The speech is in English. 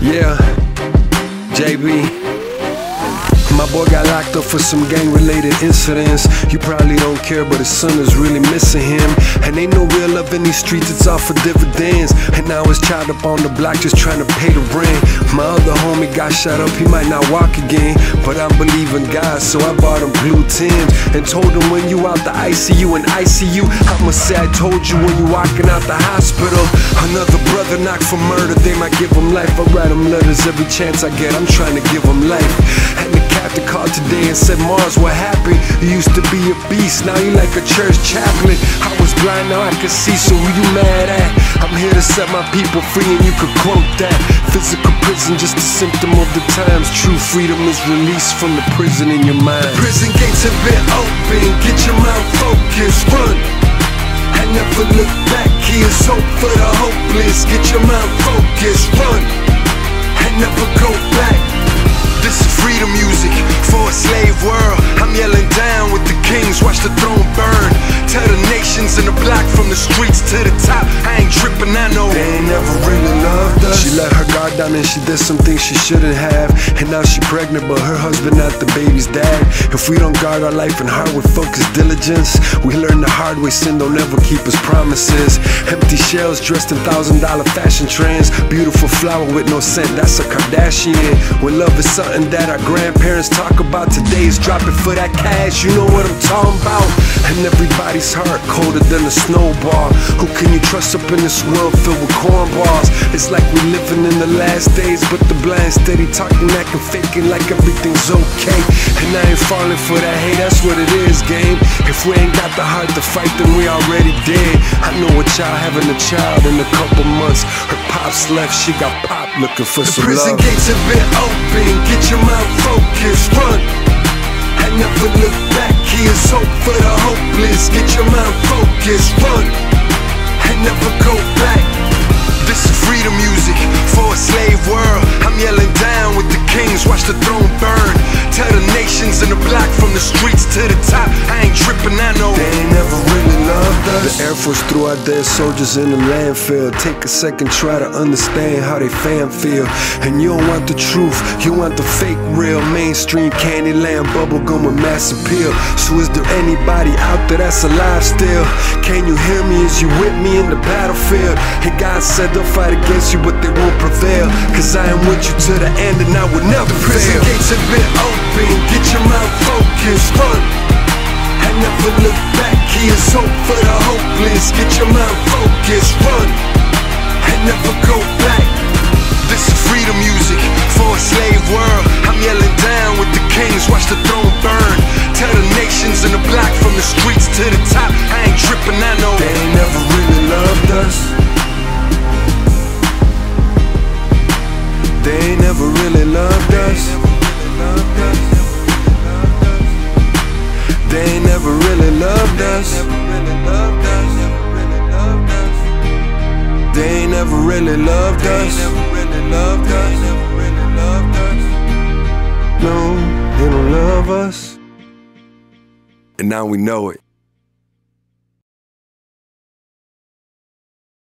Yeah, JB got locked up for some gang related incidents. You probably don't care, but his son is really missing him. And ain't no real love in these streets, it's all for dividends. And now it's child up on the block just trying to pay the rent. My other homie got shot up, he might not walk again. But I believe in God, so I bought him blue Tims and told him when you out the ICU and ICU, I'ma say I told you when you walking out the hospital. Another brother knocked for murder, they might give him life. I write him letters every chance I get, I'm trying to give him life. And the captain called today and said, Marz, what happened? You used to be a beast, now you like a church chaplain. I was blind, now I can see, so who you mad at? I'm here to set my people free, and you could quote that. Physical prison, just a symptom of the times. True freedom is released from the prison in your mind. The prison gates have been open, get your mind focused, run. And never look back, here's hope for the hopeless. Get your mind focused, run. Watch the throne burn. Tell the nations in the block from the streets to the top. I ain't tripping, I know. They ain't never really loved us. She let down and she did some things she shouldn't have. And now she pregnant, but her husband not the baby's dad. If we don't guard our life and heart with focused diligence, we learn the hard way sin don't ever keep us promises. Empty shells dressed in thousand dollar fashion trends. Beautiful flower with no scent, that's a Kardashian. When love is something that our grandparents talk about, today is dropping for that cash. You know what I'm talking about? And everybody's heart colder than a snowball. Who can you trust up in this world filled with cornballs? It's like we living in the last days, but the blind steady talking, acting, faking like everything's okay. And I ain't falling for that, hey, that's what it is, game. If we ain't got the heart to fight, then we already dead. I know a child having a child in a couple months. Her pops left, she got pop looking for The some prison love. gates have been open, get your mind focused, run. And never look back, here's hope for the hopeless. Get your mind focused, watch the throne burn. Tell the nations in the the streets to the top. I ain't tripping, I know. They ain't never really loved us. The Air Force threw out dead soldiers in the landfill. Take a second, try to understand how they fam feel. And you don't want the truth, you want the fake real. Mainstream Candyland bubblegum with mass appeal. So is there anybody out there that's alive still? Can you hear me? Is you with me in the battlefield? And God said they'll fight against you, but they won't prevail. Cause I am with you to the end and I will never The prison fail. gates hopeless. Get your mind focused, run. And never go back. This is freedom music for a slave world. I'm yelling down with the kings, watch the throne burn. Tell the nations in the block from the streets to the top. I ain't tripping, I know. They ain't never really loved us. They ain't never really loved us. They ain't never really loved us. Really loved us. No, they don't love us. And now we know it.